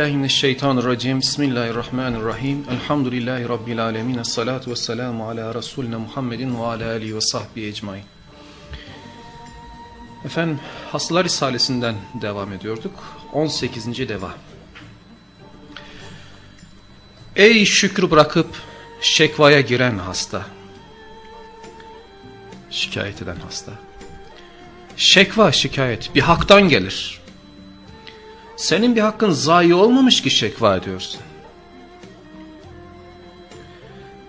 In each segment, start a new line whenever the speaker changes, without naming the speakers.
Billahi. Bismillahirrahmanirrahim. Elhamdülillahi rabbil alamin. Essalatu vesselamu ala resulina Muhammedin ve ala alihi ve sahbihi ecmaîn. Efendim, Hastalar Risalesinden devam ediyorduk. 18. deva. Ey şükrü bırakıp şekvaya giren hasta. Şikayet eden hasta. Şekva şikayet bir haktan gelir. Senin bir hakkın zayi olmamış ki şekva ediyorsun.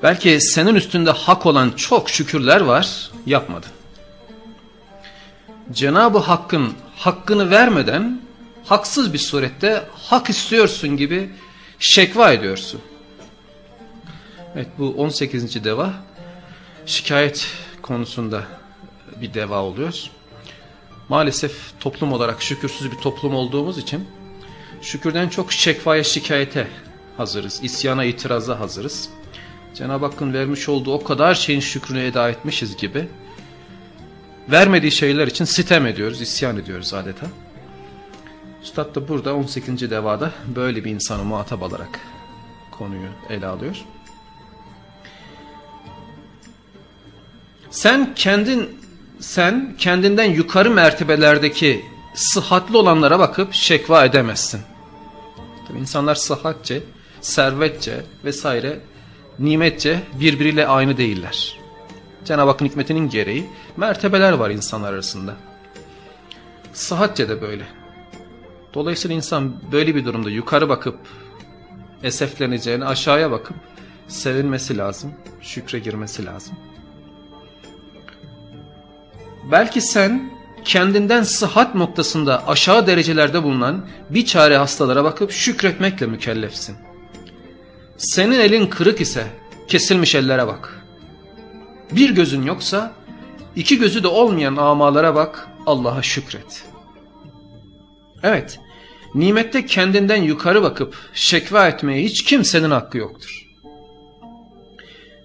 Belki senin üstünde hak olan çok şükürler var, yapmadın. Cenab-ı Hakk'ın hakkını vermeden haksız bir surette hak istiyorsun gibi şekva ediyorsun. Evet bu 18. deva şikayet konusunda bir deva oluyor. Maalesef toplum olarak şükürsüz bir toplum olduğumuz için şükürden çok şekvaya şikayete hazırız. İsyana itiraza hazırız. Cenab-ı Hakk'ın vermiş olduğu o kadar şeyin şükrünü eda etmişiz gibi vermediği şeyler için sitem ediyoruz, isyan ediyoruz adeta. Üstad da burada 18. devada böyle bir insanı muhatap alarak konuyu ele alıyor. Sen kendin sen kendinden yukarı mertebelerdeki sıhhatli olanlara bakıp şekva edemezsin. Tabii insanlar sıhhatçe, servetçe vesaire nimetçe birbiriyle aynı değiller. Cenab-ı Hakk'ın hikmetinin gereği mertebeler var insanlar arasında. Sıhhatçe de böyle. Dolayısıyla insan böyle bir durumda yukarı bakıp esefleneceğini aşağıya bakıp sevinmesi lazım, şükre girmesi lazım. Belki sen kendinden sıhhat noktasında aşağı derecelerde bulunan bir çare hastalara bakıp şükretmekle mükellefsin. Senin elin kırık ise kesilmiş ellere bak. Bir gözün yoksa iki gözü de olmayan amalara bak Allah'a şükret. Evet nimette kendinden yukarı bakıp şekva etmeye hiç kimsenin hakkı yoktur.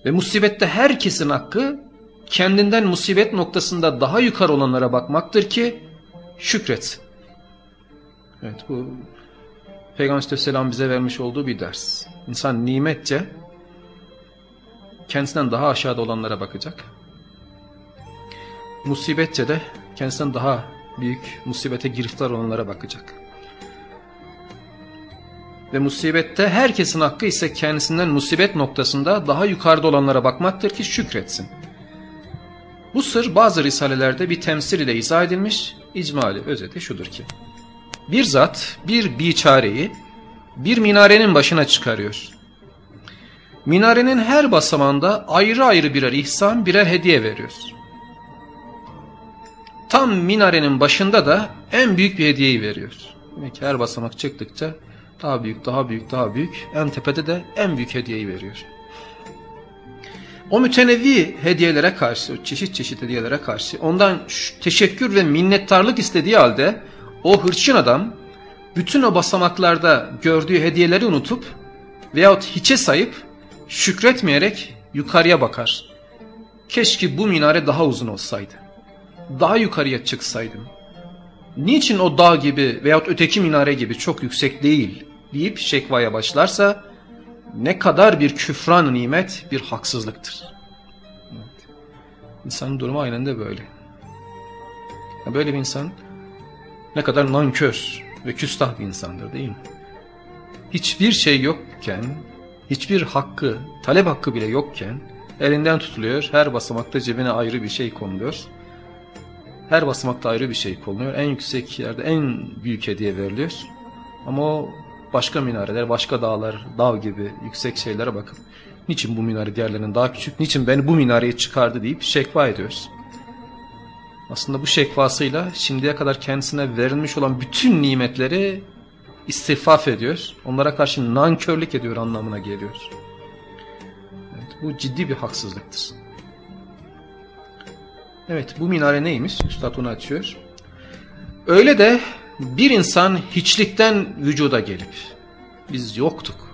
Ve musibette herkesin hakkı kendinden musibet noktasında daha yukarı olanlara bakmaktır ki şükret. Evet bu Peygamber Aleyhisselam bize vermiş olduğu bir ders. İnsan nimetçe kendisinden daha aşağıda olanlara bakacak. Musibetçe de kendisinden daha büyük musibete giriftar olanlara bakacak. Ve musibette herkesin hakkı ise kendisinden musibet noktasında daha yukarıda olanlara bakmaktır ki şükretsin. Bu sır bazı risalelerde bir temsil ile izah edilmiş, icmali özeti şudur ki. Bir zat bir biçareyi bir minarenin başına çıkarıyor. Minarenin her basamanda ayrı ayrı birer ihsan, birer hediye veriyor. Tam minarenin başında da en büyük bir hediyeyi veriyor. Demek her basamak çıktıkça daha büyük, daha büyük, daha büyük. En tepede de en büyük hediyeyi veriyor. O mütenevi hediyelere karşı, o çeşit çeşit hediyelere karşı ondan teşekkür ve minnettarlık istediği halde o hırçın adam bütün o basamaklarda gördüğü hediyeleri unutup veyahut hiçe sayıp şükretmeyerek yukarıya bakar. Keşke bu minare daha uzun olsaydı. Daha yukarıya çıksaydım. Niçin o dağ gibi veyahut öteki minare gibi çok yüksek değil deyip şekvaya başlarsa ne kadar bir küfran nimet bir haksızlıktır. Evet. İnsanın durumu aynen de böyle. Böyle bir insan ne kadar nankör ve küstah bir insandır değil mi? Hiçbir şey yokken, hiçbir hakkı, talep hakkı bile yokken elinden tutuluyor. Her basamakta cebine ayrı bir şey konuluyor. Her basamakta ayrı bir şey konuluyor. En yüksek yerde en büyük hediye veriliyor. Ama o başka minareler, başka dağlar, dağ gibi yüksek şeylere bakıp niçin bu minare diğerlerinden daha küçük, niçin beni bu minareye çıkardı deyip şekva ediyoruz. Aslında bu şekvasıyla şimdiye kadar kendisine verilmiş olan bütün nimetleri istifaf ediyor. Onlara karşı nankörlük ediyor anlamına geliyor. Evet, bu ciddi bir haksızlıktır. Evet bu minare neymiş? Üstad onu açıyor. Öyle de bir insan hiçlikten vücuda gelip biz yoktuk.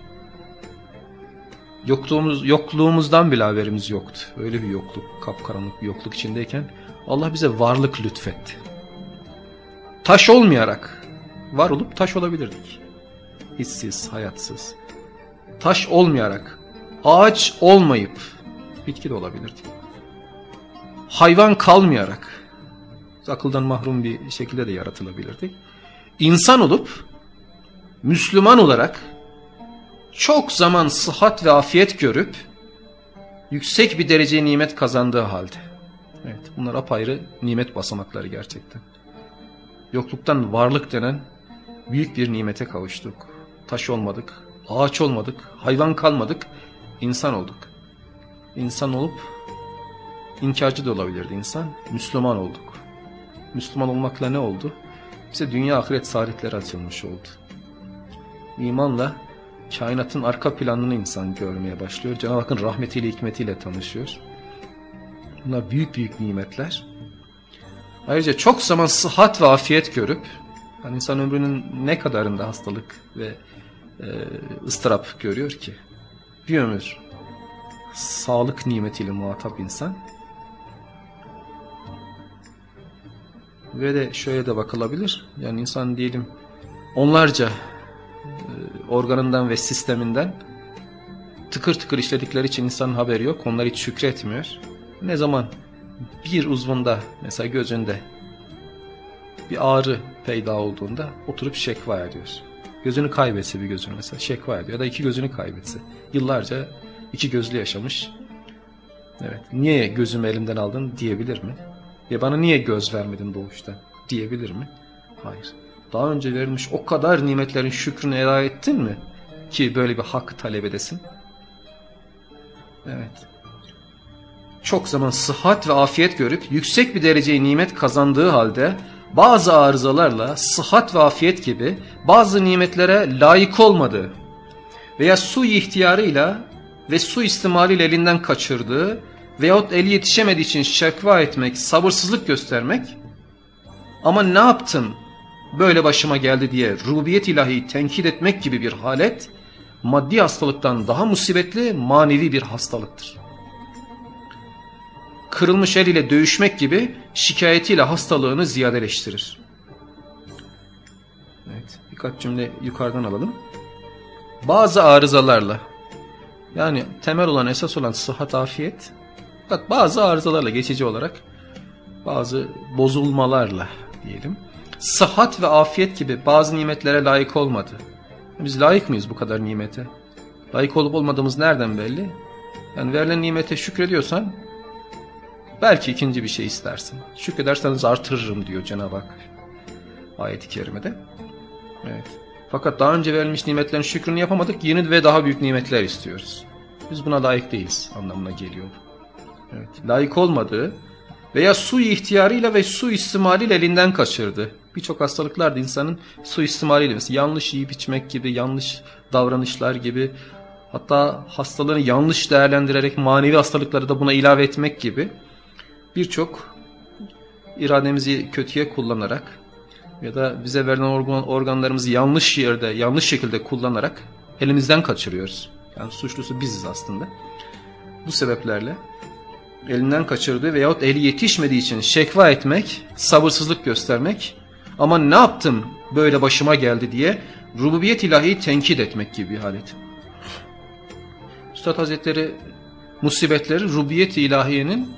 Yokluğumuz, yokluğumuzdan bile haberimiz yoktu. Öyle bir yokluk, kapkaranlık bir yokluk içindeyken Allah bize varlık lütfetti. Taş olmayarak var olup taş olabilirdik. hissiz, hayatsız. Taş olmayarak, ağaç olmayıp, bitki de olabilirdi. Hayvan kalmayarak, akıldan mahrum bir şekilde de yaratılabilirdi. İnsan olup, Müslüman olarak, çok zaman sıhhat ve afiyet görüp, yüksek bir derece nimet kazandığı halde. Evet, bunlar apayrı nimet basamakları gerçekten. Yokluktan varlık denen büyük bir nimete kavuştuk. Taş olmadık, ağaç olmadık, hayvan kalmadık, insan olduk. İnsan olup inkarcı da olabilirdi insan. Müslüman olduk. Müslüman olmakla ne oldu? Bize dünya ahiret saadetleri açılmış oldu. İmanla kainatın arka planını insan görmeye başlıyor. Cenab-ı Hakk'ın rahmetiyle, hikmetiyle tanışıyor. Bunlar büyük büyük nimetler. Ayrıca çok zaman sıhhat ve afiyet görüp, yani insan ömrünün ne kadarında hastalık ve e, ıstırap görüyor ki? Bir ömür sağlık nimetiyle muhatap insan. Ve de şöyle de bakılabilir. Yani insan diyelim onlarca e, organından ve sisteminden tıkır tıkır işledikleri için insanın haberi yok. Onlar hiç şükretmiyor. Ne zaman bir uzvunda mesela gözünde bir ağrı peyda olduğunda oturup şekva ediyor. Gözünü kaybetse bir gözünü mesela şekva ediyor ya da iki gözünü kaybetse. Yıllarca iki gözlü yaşamış. Evet. Niye gözümü elimden aldın diyebilir mi? Ya bana niye göz vermedin doğuştan diyebilir mi? Hayır. Daha önce verilmiş o kadar nimetlerin şükrünü eda ettin mi? Ki böyle bir hak talep edesin. Evet. Çok zaman sıhhat ve afiyet görüp yüksek bir dereceyi nimet kazandığı halde bazı arızalarla sıhhat ve afiyet gibi bazı nimetlere layık olmadığı veya su ihtiyarıyla ve su istimaliyle elinden kaçırdığı veyahut eli yetişemediği için şekva etmek, sabırsızlık göstermek ama ne yaptım böyle başıma geldi diye rububiyet ilahi tenkit etmek gibi bir halet maddi hastalıktan daha musibetli manevi bir hastalıktır. Kırılmış el ile dövüşmek gibi şikayetiyle hastalığını ziyadeleştirir. Evet, birkaç cümle yukarıdan alalım. Bazı arızalarla yani temel olan esas olan sıhhat afiyet fakat bazı arızalarla geçici olarak bazı bozulmalarla diyelim sıhhat ve afiyet gibi bazı nimetlere layık olmadı. Biz layık mıyız bu kadar nimete? Layık olup olmadığımız nereden belli? Yani verilen nimete şükrediyorsan belki ikinci bir şey istersin. Şükrederseniz artırırım diyor Cenab-ı Hak ayeti kerimede. Evet. Fakat daha önce verilmiş nimetlerin şükrünü yapamadık. Yeni ve daha büyük nimetler istiyoruz. Biz buna layık değiliz anlamına geliyor. Evet. Layık olmadığı veya su ihtiyarıyla ve su istimaliyle elinden kaçırdı. Birçok hastalıklar da insanın su istimaliyle mesela yanlış yiyip içmek gibi, yanlış davranışlar gibi hatta hastalığını yanlış değerlendirerek manevi hastalıkları da buna ilave etmek gibi birçok irademizi kötüye kullanarak ya da bize verilen organ, organlarımızı yanlış yerde, yanlış şekilde kullanarak elimizden kaçırıyoruz. Yani suçlusu biziz aslında. Bu sebeplerle elinden kaçırdığı veyahut eli yetişmediği için şekva etmek, sabırsızlık göstermek ama ne yaptım böyle başıma geldi diye rububiyet ilahi tenkit etmek gibi bir halet. Üstad Hazretleri musibetleri rububiyet ilahiyenin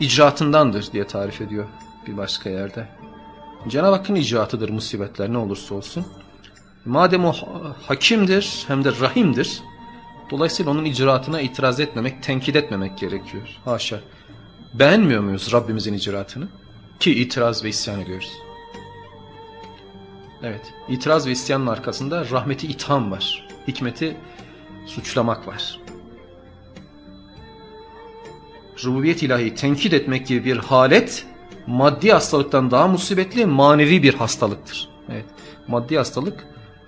icraatındandır diye tarif ediyor bir başka yerde. Cenab-ı Hakk'ın icraatıdır musibetler ne olursa olsun. Madem o hakimdir hem de rahimdir. Dolayısıyla onun icraatına itiraz etmemek, tenkit etmemek gerekiyor. Haşa. Beğenmiyor muyuz Rabbimizin icraatını? Ki itiraz ve isyan ediyoruz. Evet, itiraz ve isyanın arkasında rahmeti itham var. Hikmeti suçlamak var. Rububiyet ilahi tenkit etmek gibi bir halet maddi hastalıktan daha musibetli manevi bir hastalıktır. Evet, maddi hastalık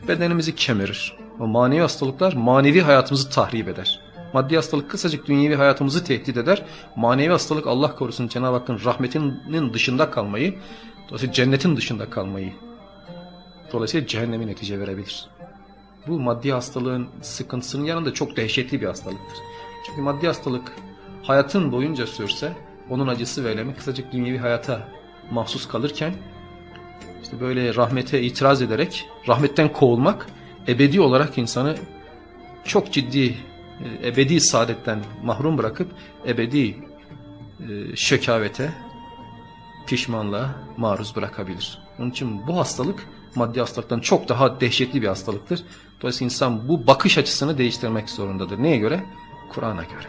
bedenimizi kemirir. Ama manevi hastalıklar manevi hayatımızı tahrip eder. Maddi hastalık kısacık dünyevi hayatımızı tehdit eder. Manevi hastalık Allah korusun Cenab-ı Hakk'ın rahmetinin dışında kalmayı, dolayısıyla cennetin dışında kalmayı, dolayısıyla cehennemi netice verebilir. Bu maddi hastalığın sıkıntısının yanında çok dehşetli bir hastalıktır. Çünkü maddi hastalık hayatın boyunca sürse onun acısı ve elemi kısacık dünyevi hayata mahsus kalırken işte böyle rahmete itiraz ederek rahmetten kovulmak ebedi olarak insanı çok ciddi e, ebedi saadetten mahrum bırakıp ebedi e, şekavete, pişmanlığa maruz bırakabilir. Onun için bu hastalık maddi hastalıktan çok daha dehşetli bir hastalıktır. Dolayısıyla insan bu bakış açısını değiştirmek zorundadır. Neye göre? Kur'an'a göre.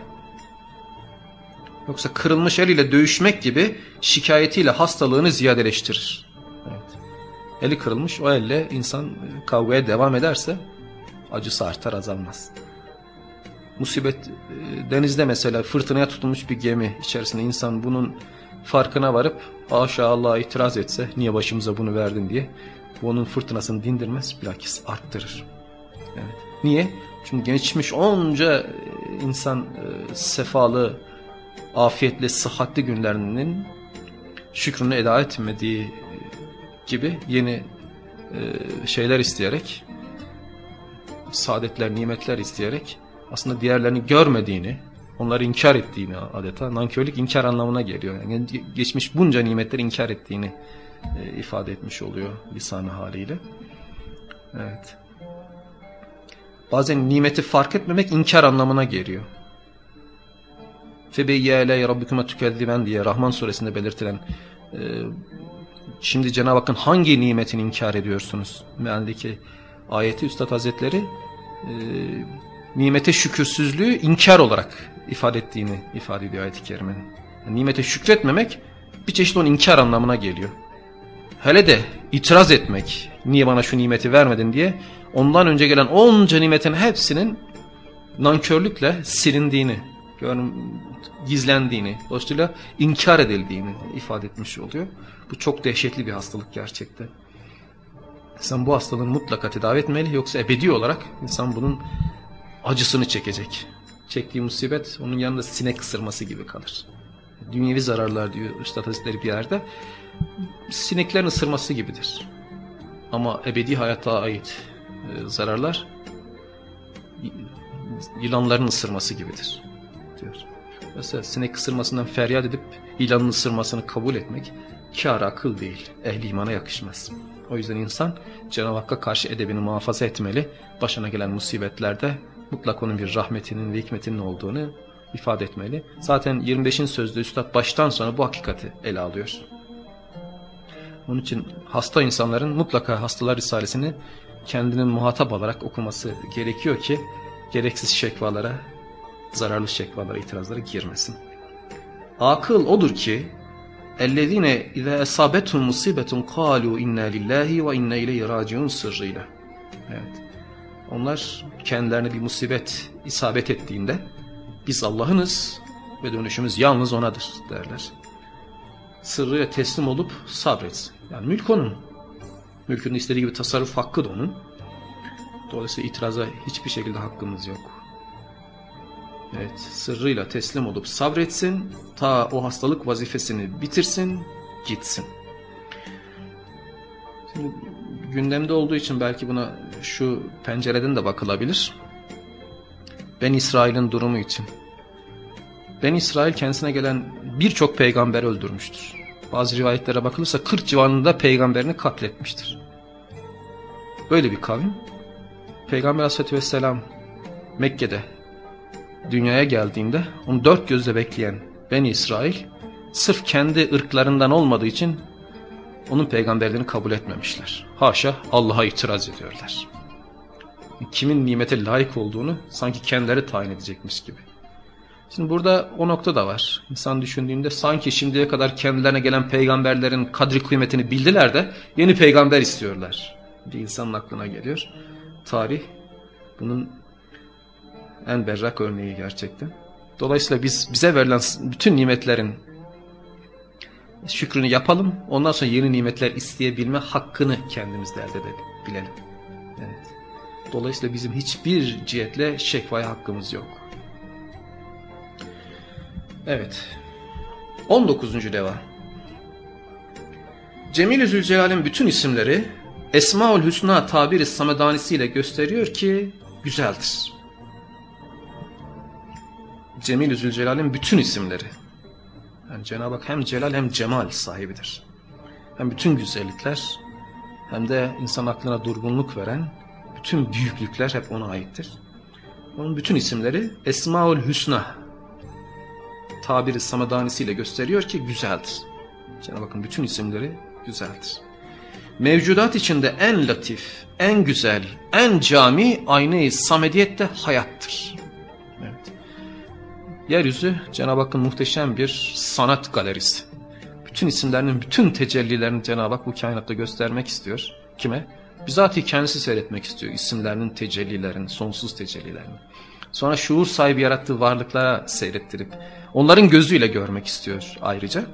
Yoksa kırılmış el ile dövüşmek gibi şikayetiyle hastalığını ziyadeleştirir. Eli kırılmış o elle insan kavgaya devam ederse acısı artar azalmaz. Musibet e, denizde mesela fırtınaya tutulmuş bir gemi içerisinde insan bunun farkına varıp aşağı Allah'a itiraz etse niye başımıza bunu verdin diye bu onun fırtınasını dindirmez bilakis arttırır. Evet. Niye? Çünkü geçmiş onca e, insan e, sefalı, afiyetli, sıhhatli günlerinin şükrünü eda etmediği gibi yeni e, şeyler isteyerek, saadetler, nimetler isteyerek aslında diğerlerini görmediğini, onları inkar ettiğini adeta nankörlük inkar anlamına geliyor. Yani geçmiş bunca nimetleri inkar ettiğini e, ifade etmiş oluyor lisanı haliyle. Evet. Bazen nimeti fark etmemek inkar anlamına geliyor. Febeyyâle rabbikuma tükezziben diye Rahman suresinde belirtilen e, şimdi Cenab-ı Hakk'ın hangi nimetini inkar ediyorsunuz? Mealdeki ayeti Üstad Hazretleri e, nimete şükürsüzlüğü inkar olarak ifade ettiğini ifade ediyor ayet-i kerimenin. Yani nimete şükretmemek bir çeşit onun inkar anlamına geliyor. Hele de itiraz etmek, niye bana şu nimeti vermedin diye ondan önce gelen onca nimetin hepsinin nankörlükle silindiğini, gizlendiğini, dolayısıyla inkar edildiğini ifade etmiş oluyor. Bu çok dehşetli bir hastalık gerçekten. İnsan bu hastalığın mutlaka tedavi etmeli yoksa ebedi olarak insan bunun acısını çekecek. Çektiği musibet onun yanında sinek ısırması gibi kalır. Dünyevi zararlar diyor Üstad Hazretleri bir yerde. Sineklerin ısırması gibidir. Ama ebedi hayata ait e, zararlar yılanların ısırması gibidir. Mesela sinek ısırmasından feryat edip ilanın ısırmasını kabul etmek kâr akıl değil. Ehli imana yakışmaz. O yüzden insan Cenab-ı Hakk'a karşı edebini muhafaza etmeli. Başına gelen musibetlerde mutlak onun bir rahmetinin ve hikmetinin olduğunu ifade etmeli. Zaten 25'in sözde Üstad baştan sona bu hakikati ele alıyor. Onun için hasta insanların mutlaka hastalar risalesini kendinin muhatap olarak okuması gerekiyor ki gereksiz şekvalara, zararlı şekvalara, itirazlara girmesin. Akıl odur ki اَلَّذ۪ينَ اِذَا اَصَابَتْهُمْ مُصِيبَةٌ قَالُوا اِنَّا لِلّٰهِ وَاِنَّا اِلَيْهِ رَاجِعُونَ sırrıyla. Evet. Onlar kendilerine bir musibet isabet ettiğinde biz Allah'ınız ve dönüşümüz yalnız O'nadır derler. Sırrıya teslim olup sabretsin. Yani mülk onun. Mülkünün istediği gibi tasarruf hakkı da onun. Dolayısıyla itiraza hiçbir şekilde hakkımız yok. Evet, sırrıyla teslim olup sabretsin, ta o hastalık vazifesini bitirsin, gitsin. Şimdi gündemde olduğu için belki buna şu pencereden de bakılabilir. Ben İsrail'in durumu için. Ben İsrail kendisine gelen birçok peygamber öldürmüştür. Bazı rivayetlere bakılırsa 40 civarında peygamberini katletmiştir. Böyle bir kavim. Peygamber Aleyhisselatü Vesselam Mekke'de dünyaya geldiğinde onu dört gözle bekleyen Ben İsrail sırf kendi ırklarından olmadığı için onun peygamberlerini kabul etmemişler. Haşa Allah'a itiraz ediyorlar. Kimin nimete layık olduğunu sanki kendileri tayin edecekmiş gibi. Şimdi burada o nokta da var. İnsan düşündüğünde sanki şimdiye kadar kendilerine gelen peygamberlerin kadri kıymetini bildiler de yeni peygamber istiyorlar. Bir insanın aklına geliyor. Tarih bunun en berrak örneği gerçekten. Dolayısıyla biz bize verilen bütün nimetlerin şükrünü yapalım. Ondan sonra yeni nimetler isteyebilme hakkını kendimizde elde edebilelim. Evet. Dolayısıyla bizim hiçbir cihetle şekvaya hakkımız yok. Evet. 19. deva. Cemil-i Zülcelal'in bütün isimleri Esmaül Hüsna tabiri samedanisiyle gösteriyor ki güzeldir. Cemil-i Zülcelal'in bütün isimleri. Yani Cenab-ı Hak hem celal hem cemal sahibidir. Hem bütün güzellikler hem de insan aklına durgunluk veren Bütün büyüklükler hep ona aittir. Onun bütün isimleri Esmaül Hüsna tabiri samadanisiyle gösteriyor ki güzeldir. Cenab-ı Hakk'ın bütün isimleri güzeldir. Mevcudat içinde en latif, en güzel, en cami aynı samediyette hayattır. Yeryüzü Cenab-ı Hakk'ın muhteşem bir sanat galerisi. Bütün isimlerinin bütün tecellilerini Cenab-ı Hak bu kainatta göstermek istiyor. Kime? Bizatihi kendisi seyretmek istiyor isimlerinin tecellilerini, sonsuz tecellilerini. Sonra şuur sahibi yarattığı varlıklara seyrettirip onların gözüyle görmek istiyor ayrıca.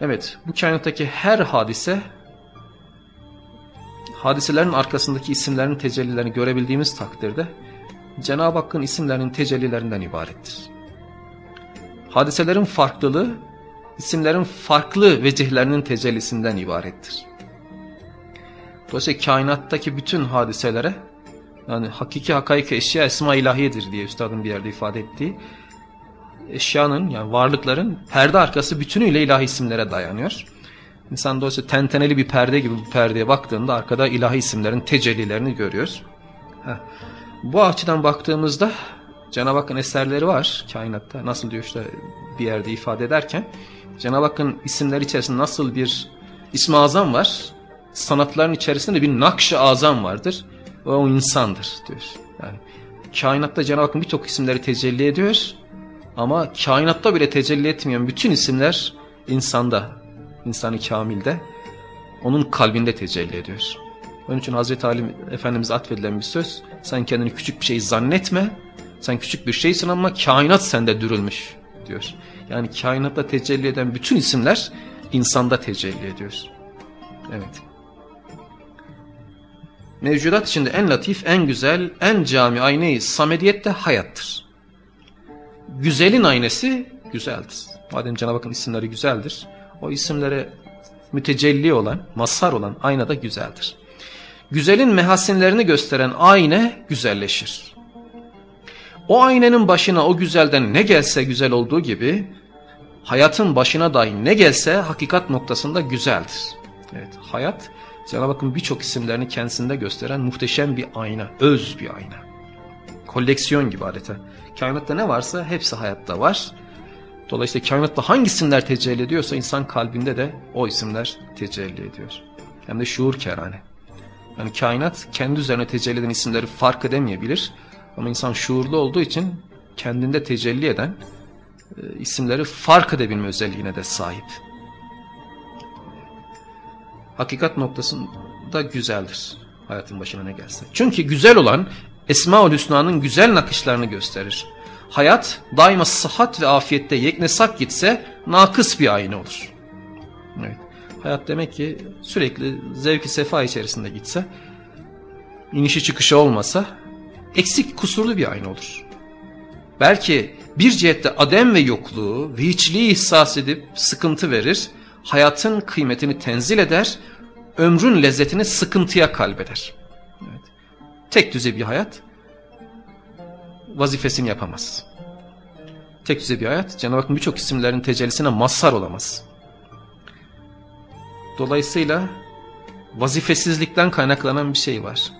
Evet bu kainattaki her hadise hadiselerin arkasındaki isimlerin tecellilerini görebildiğimiz takdirde Cenab-ı Hakk'ın isimlerinin tecellilerinden ibarettir. Hadiselerin farklılığı isimlerin farklı vecihlerinin tecellisinden ibarettir. Dolayısıyla kainattaki bütün hadiselere yani hakiki hakaik eşya esma ilahiyedir diye üstadın bir yerde ifade ettiği eşyanın yani varlıkların perde arkası bütünüyle ilahi isimlere dayanıyor. İnsan dolayısıyla tenteneli bir perde gibi bu perdeye baktığında arkada ilahi isimlerin tecellilerini görüyoruz. Heh. Bu açıdan baktığımızda Cenab-ı Hakk'ın eserleri var kainatta. Nasıl diyor işte bir yerde ifade ederken. Cenab-ı Hakk'ın isimleri içerisinde nasıl bir ismi azam var. Sanatların içerisinde bir nakş-ı azam vardır. Ve o insandır diyor. Yani kainatta Cenab-ı Hakk'ın birçok isimleri tecelli ediyor. Ama kainatta bile tecelli etmeyen bütün isimler insanda, insanı kamilde, onun kalbinde tecelli ediyor. Onun için Hazreti Ali Efendimiz atfedilen bir söz, sen kendini küçük bir şey zannetme, sen küçük bir şeysin ama kainat sende dürülmüş diyor. Yani kainatta tecelli eden bütün isimler insanda tecelli ediyor. Evet. Mevcudat içinde en latif, en güzel, en cami aynayı samediyette hayattır. Güzelin aynesi güzeldir. Madem Cenab-ı Hakk'ın isimleri güzeldir, o isimlere mütecelli olan, mazhar olan ayna da güzeldir. Güzelin mehasinlerini gösteren ayna güzelleşir. O aynanın başına o güzelden ne gelse güzel olduğu gibi, hayatın başına dahi ne gelse hakikat noktasında güzeldir. Evet, hayat Cenab-ı Hakk'ın birçok isimlerini kendisinde gösteren muhteşem bir ayna, öz bir ayna. Koleksiyon gibi adeta. Kainatta ne varsa hepsi hayatta var. Dolayısıyla kainatta hangi isimler tecelli ediyorsa insan kalbinde de o isimler tecelli ediyor. Hem de şuur kerane. Yani kainat kendi üzerine tecelli eden isimleri fark edemeyebilir. Ama insan şuurlu olduğu için kendinde tecelli eden e, isimleri fark edebilme özelliğine de sahip. Hakikat noktasında güzeldir hayatın başına ne gelse. Çünkü güzel olan Esma-ül Hüsna'nın güzel nakışlarını gösterir. Hayat daima sıhhat ve afiyette yeknesak gitse nakıs bir ayna olur. Evet. Hayat demek ki sürekli zevki sefa içerisinde gitse, inişi çıkışı olmasa eksik kusurlu bir ayna olur. Belki bir cihette adem ve yokluğu ve hiçliği ihsas edip sıkıntı verir, hayatın kıymetini tenzil eder, ömrün lezzetini sıkıntıya kalbeder. Evet. Tek düze bir hayat vazifesini yapamaz. Tek düze bir hayat Cenab-ı Hakk'ın birçok isimlerin tecellisine mazhar olamaz. Dolayısıyla vazifesizlikten kaynaklanan bir şey var.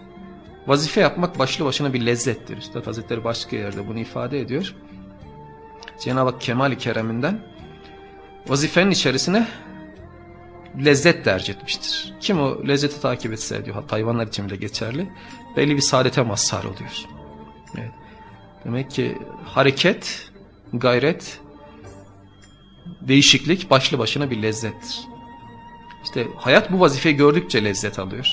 Vazife yapmak başlı başına bir lezzettir. Üstad Hazretleri başka yerde bunu ifade ediyor. Cenab-ı Hak kemal-i kereminden vazifenin içerisine lezzet tercih etmiştir. Kim o lezzeti takip etse diyor hatta hayvanlar için bile geçerli. Belli bir saadete mazhar oluyor. Evet. Demek ki hareket, gayret, değişiklik başlı başına bir lezzettir. İşte hayat bu vazifeyi gördükçe lezzet alıyor.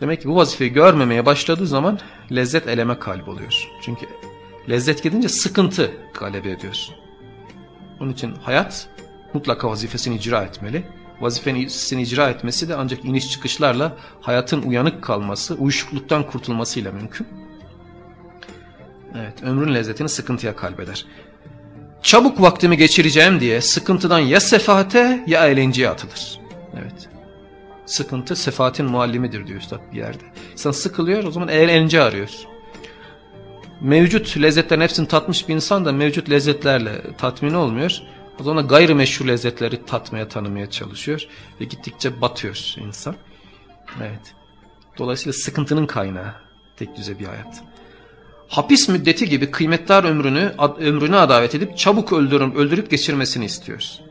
Demek ki bu vazifeyi görmemeye başladığı zaman lezzet eleme kalp oluyor. Çünkü lezzet gidince sıkıntı galebe ediyor. Onun için hayat mutlaka vazifesini icra etmeli. Vazifesini icra etmesi de ancak iniş çıkışlarla hayatın uyanık kalması, uyuşukluktan kurtulmasıyla mümkün. Evet, ömrün lezzetini sıkıntıya kalbeder. Çabuk vaktimi geçireceğim diye sıkıntıdan ya sefahate ya eğlenceye atılır. Evet. Sıkıntı sefahatin muallimidir diyor üstad bir yerde. İnsan sıkılıyor o zaman eğlence arıyor. Mevcut lezzetlerin hepsini tatmış bir insan da mevcut lezzetlerle tatmin olmuyor. O zaman gayrimeşru lezzetleri tatmaya tanımaya çalışıyor. Ve gittikçe batıyor insan. Evet. Dolayısıyla sıkıntının kaynağı tek düze bir hayat. Hapis müddeti gibi kıymetdar ömrünü ömrüne adavet edip çabuk öldürüp, öldürüp geçirmesini istiyoruz.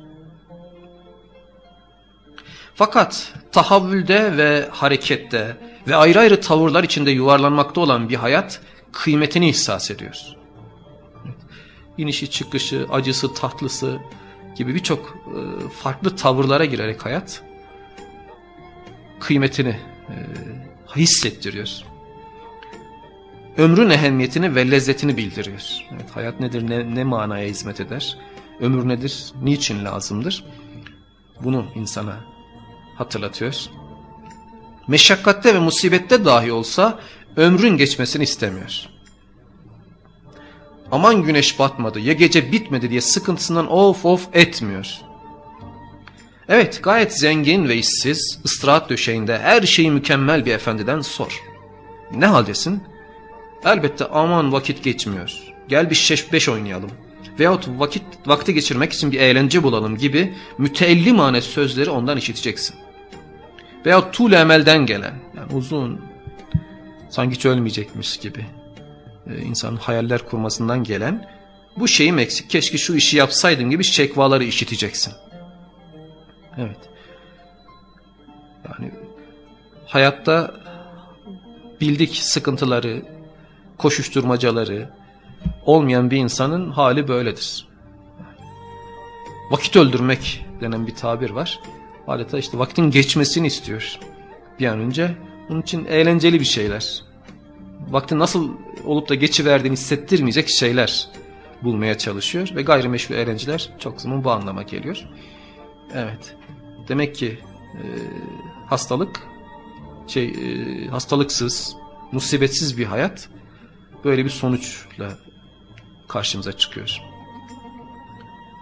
Fakat tahavvülde ve harekette ve ayrı ayrı tavırlar içinde yuvarlanmakta olan bir hayat kıymetini ihsas ediyoruz. İnişi çıkışı, acısı, tatlısı gibi birçok e, farklı tavırlara girerek hayat kıymetini e, hissettiriyor. Ömrün ehemmiyetini ve lezzetini bildiriyor. Evet, hayat nedir, ne, ne manaya hizmet eder, ömür nedir, niçin lazımdır? Bunu insana hatırlatıyor. Meşakkatte ve musibette dahi olsa ömrün geçmesini istemiyor. Aman güneş batmadı ya gece bitmedi diye sıkıntısından of of etmiyor. Evet gayet zengin ve işsiz, ıstirahat döşeğinde her şeyi mükemmel bir efendiden sor. Ne haldesin? Elbette aman vakit geçmiyor. Gel bir şeş beş oynayalım. Veyahut vakit, vakti geçirmek için bir eğlence bulalım gibi müteellimane sözleri ondan işiteceksin. Veyahut tuğle emelden gelen, yani uzun, sanki hiç ölmeyecekmiş gibi e, insanın hayaller kurmasından gelen bu şeyim eksik keşke şu işi yapsaydım gibi şekvaları işiteceksin. Evet. Yani hayatta bildik sıkıntıları, koşuşturmacaları olmayan bir insanın hali böyledir. Vakit öldürmek denen bir tabir var. Adeta işte vaktin geçmesini istiyor bir an önce. Bunun için eğlenceli bir şeyler. Vakti nasıl olup da geçiverdiğini hissettirmeyecek şeyler bulmaya çalışıyor. Ve gayrimeşru eğlenceler çok zaman bu anlama geliyor. Evet. Demek ki e, hastalık, şey e, hastalıksız, musibetsiz bir hayat böyle bir sonuçla karşımıza çıkıyor.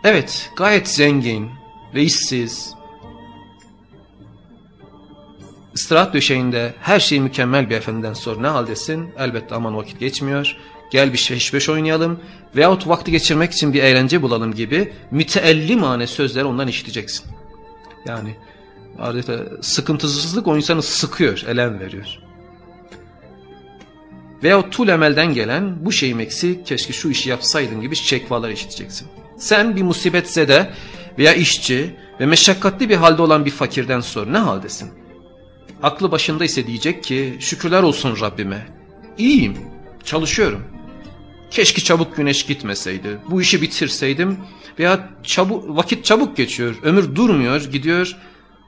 Evet, gayet zengin ve işsiz, istirahat döşeğinde her şey mükemmel bir efendiden sonra ne haldesin? Elbette aman vakit geçmiyor. Gel bir beş beş oynayalım veyahut vakti geçirmek için bir eğlence bulalım gibi müteellimane sözler ondan işiteceksin. Yani adeta sıkıntısızlık o insanı sıkıyor, elem veriyor. Veyahut tul emelden gelen bu şeyim eksik keşke şu işi yapsaydın gibi şekvalar işiteceksin. Sen bir musibetse de veya işçi ve meşakkatli bir halde olan bir fakirden sonra ne haldesin? Aklı başında ise diyecek ki şükürler olsun Rabbime. İyiyim, çalışıyorum. Keşke çabuk güneş gitmeseydi. Bu işi bitirseydim veya çabuk, vakit çabuk geçiyor. Ömür durmuyor, gidiyor.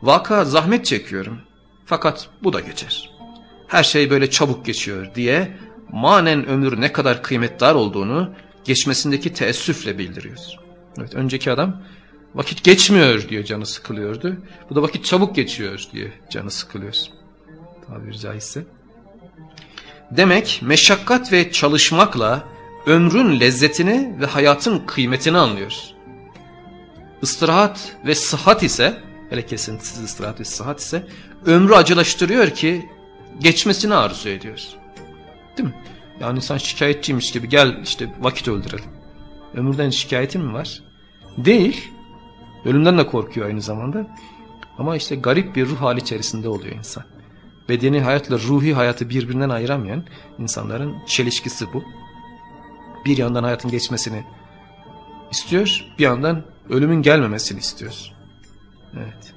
Vaka zahmet çekiyorum. Fakat bu da geçer. Her şey böyle çabuk geçiyor diye manen ömür ne kadar kıymetdar olduğunu geçmesindeki teessüfle bildiriyor. Evet, önceki adam vakit geçmiyor diyor canı sıkılıyordu. Bu da vakit çabuk geçiyor diye canı sıkılıyor. Tabiri caizse. Demek meşakkat ve çalışmakla ömrün lezzetini ve hayatın kıymetini anlıyoruz. Istirahat ve sıhhat ise, hele kesintisiz istirahat ve sıhhat ise ömrü acılaştırıyor ki geçmesini arzu ediyoruz. Değil mi? Yani insan şikayetçiymiş gibi gel işte vakit öldürelim. Ömürden şikayetin mi var? Değil. Ölümden de korkuyor aynı zamanda. Ama işte garip bir ruh hali içerisinde oluyor insan. Bedeni hayatla ruhi hayatı birbirinden ayıramayan insanların çelişkisi bu. Bir yandan hayatın geçmesini istiyor, bir yandan ölümün gelmemesini istiyor. Evet.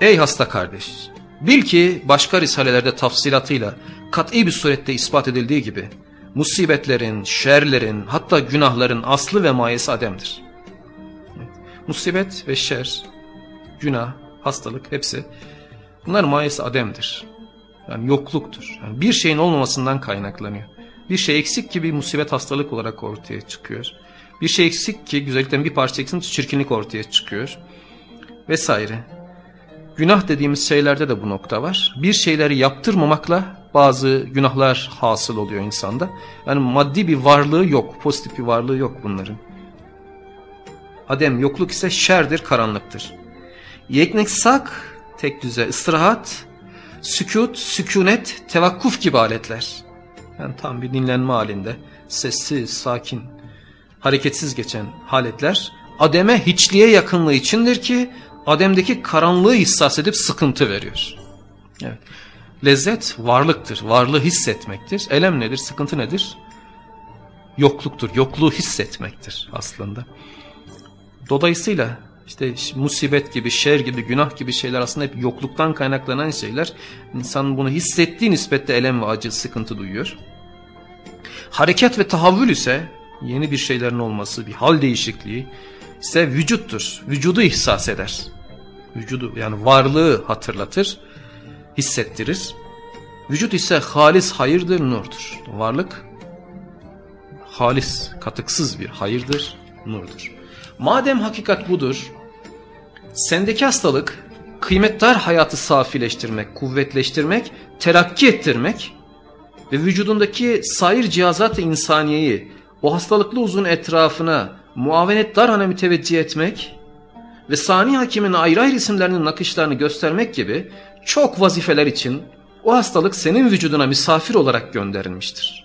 Ey hasta kardeş! Bil ki başka risalelerde tafsilatıyla kat'i bir surette ispat edildiği gibi musibetlerin, şerlerin hatta günahların aslı ve mayesi Adem'dir. Musibet ve şer, günah, hastalık hepsi bunlar mayesi Adem'dir. Yani yokluktur. Yani bir şeyin olmamasından kaynaklanıyor. Bir şey eksik ki bir musibet hastalık olarak ortaya çıkıyor. Bir şey eksik ki güzellikten bir parça eksik çirkinlik ortaya çıkıyor. Vesaire. Günah dediğimiz şeylerde de bu nokta var. Bir şeyleri yaptırmamakla bazı günahlar hasıl oluyor insanda. Yani maddi bir varlığı yok, pozitif bir varlığı yok bunların. Adem yokluk ise şerdir, karanlıktır. Yekneksak, tek düze, istirahat, sükut, sükunet, tevakkuf gibi aletler. Yani tam bir dinlenme halinde, sessiz, sakin, hareketsiz geçen haletler, Adem'e hiçliğe yakınlığı içindir ki Adem'deki karanlığı ihsas edip sıkıntı veriyor. Evet. Lezzet varlıktır, varlığı hissetmektir. Elem nedir, sıkıntı nedir? Yokluktur, yokluğu hissetmektir aslında. Dolayısıyla işte musibet gibi, şer gibi, günah gibi şeyler aslında hep yokluktan kaynaklanan şeyler. İnsan bunu hissettiği nispette elem ve acı, sıkıntı duyuyor. Hareket ve tahavvül ise yeni bir şeylerin olması, bir hal değişikliği ise vücuttur. Vücudu ihsas eder. Vücudu yani varlığı hatırlatır, hissettirir. Vücut ise halis hayırdır, nurdur. Varlık halis, katıksız bir hayırdır, nurdur. Madem hakikat budur, sendeki hastalık kıymetdar hayatı safileştirmek, kuvvetleştirmek, terakki ettirmek ve vücudundaki sair cihazat-ı insaniyeyi o hastalıklı uzun etrafına muavenetdar hane müteveccih etmek ve sani hakimin ayrı ayrı isimlerinin nakışlarını göstermek gibi çok vazifeler için o hastalık senin vücuduna misafir olarak gönderilmiştir.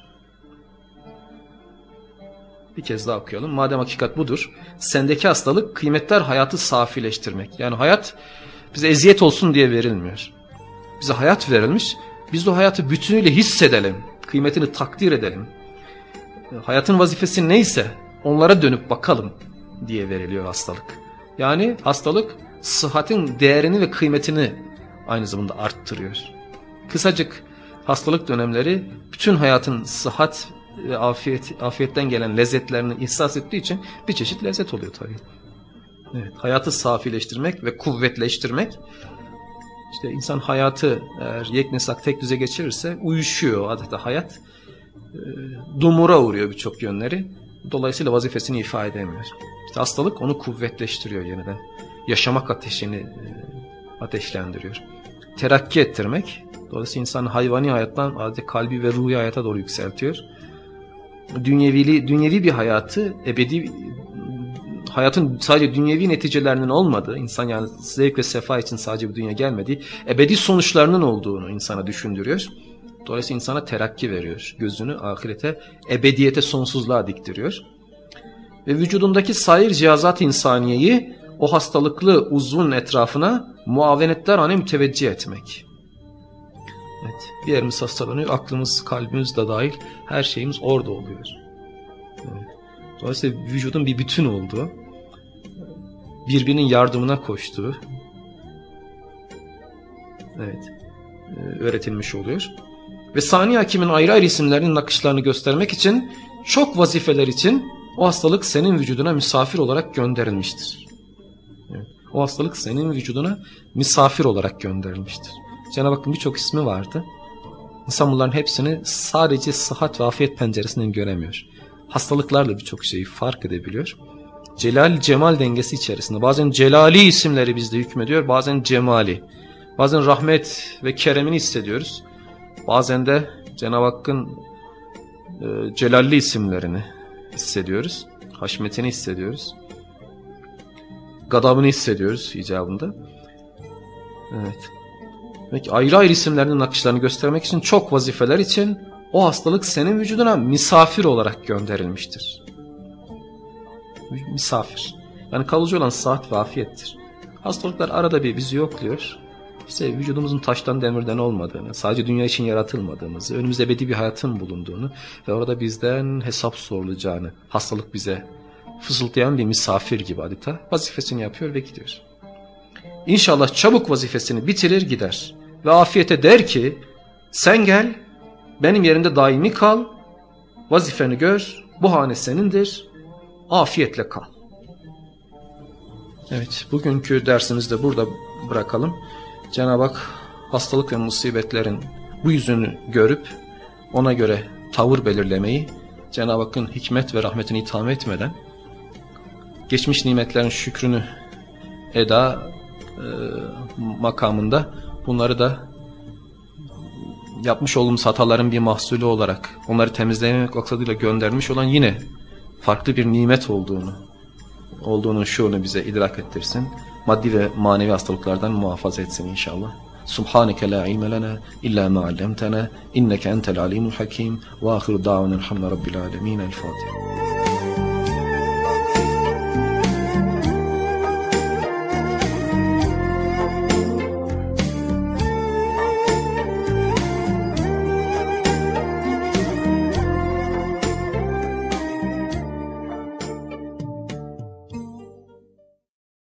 Bir kez daha okuyalım. Madem hakikat budur, sendeki hastalık kıymetler hayatı safileştirmek. Yani hayat bize eziyet olsun diye verilmiyor. Bize hayat verilmiş, biz o hayatı bütünüyle hissedelim, kıymetini takdir edelim. Hayatın vazifesi neyse onlara dönüp bakalım diye veriliyor hastalık. Yani hastalık sıhhatin değerini ve kıymetini aynı zamanda arttırıyor. Kısacık hastalık dönemleri bütün hayatın sıhhat ve afiyet, afiyetten gelen lezzetlerini ihsas ettiği için bir çeşit lezzet oluyor tabii. Evet, hayatı safileştirmek ve kuvvetleştirmek. İşte insan hayatı eğer yeknesak tek düze geçirirse uyuşuyor adeta hayat. E, dumura uğruyor birçok yönleri. Dolayısıyla vazifesini ifade edemiyor. İşte hastalık onu kuvvetleştiriyor yeniden. Yaşamak ateşini e, ateşlendiriyor. Terakki ettirmek. Dolayısıyla insan hayvani hayattan adeta kalbi ve ruhi hayata doğru yükseltiyor. Dünyevili, dünyevi bir hayatı ebedi hayatın sadece dünyevi neticelerinin olmadığı, insan yani zevk ve sefa için sadece bu dünya gelmediği, ebedi sonuçlarının olduğunu insana düşündürüyor. Dolayısıyla insana terakki veriyor. Gözünü ahirete, ebediyete, sonsuzluğa diktiriyor. Ve vücudundaki sair cihazat insaniyeyi o hastalıklı uzvun etrafına muavenetler hane müteveccih etmek. Evet, bir yerimiz hastalanıyor, aklımız, kalbimiz de dahil her şeyimiz orada oluyor. Evet. Dolayısıyla vücudun bir bütün olduğu, birbirinin yardımına koştuğu, evet, e, öğretilmiş oluyor. Ve Sani Hakim'in ayrı ayrı isimlerinin nakışlarını göstermek için çok vazifeler için o hastalık senin vücuduna misafir olarak gönderilmiştir. O hastalık senin vücuduna misafir olarak gönderilmiştir. Cenab-ı Hakk'ın birçok ismi vardı. İnsan bunların hepsini sadece sıhhat ve afiyet penceresinden göremiyor. Hastalıklarla birçok şeyi fark edebiliyor. Celal cemal dengesi içerisinde bazen celali isimleri bizde hükmediyor bazen cemali. Bazen rahmet ve keremini hissediyoruz. Bazen de Cenab-ı Hakk'ın e, celalli isimlerini hissediyoruz. Haşmetini hissediyoruz. Gadabını hissediyoruz icabında. Evet. Demek ayrı ayrı isimlerinin nakışlarını göstermek için çok vazifeler için o hastalık senin vücuduna misafir olarak gönderilmiştir. Misafir. Yani kalıcı olan saat ve afiyettir. Hastalıklar arada bir bizi yokluyor. İşte vücudumuzun taştan demirden olmadığını, sadece dünya için yaratılmadığımızı, önümüzde ebedi bir hayatın bulunduğunu ve orada bizden hesap sorulacağını hastalık bize fısıldayan bir misafir gibi adeta vazifesini yapıyor ve gidiyor. İnşallah çabuk vazifesini bitirir gider ve afiyete der ki sen gel benim yerimde daimi kal vazifeni gör bu hane senindir afiyetle kal. Evet bugünkü dersimizi de burada bırakalım. Cenab-ı Hak hastalık ve musibetlerin bu yüzünü görüp ona göre tavır belirlemeyi Cenab-ı Hakk'ın hikmet ve rahmetini itham etmeden geçmiş nimetlerin şükrünü eda e, makamında bunları da yapmış olduğumuz hataların bir mahsulü olarak onları temizlemek maksadıyla göndermiş olan yine farklı bir nimet olduğunu olduğunun şuurunu bize idrak ettirsin. Maddi ve manevi hastalıklardan muhafaza etsin inşallah. Subhaneke la ilme lena illa ma allamtana inneke entel alimul hakim ve ahiru davana elhamdülillahi rabbil alamin. El Fatiha.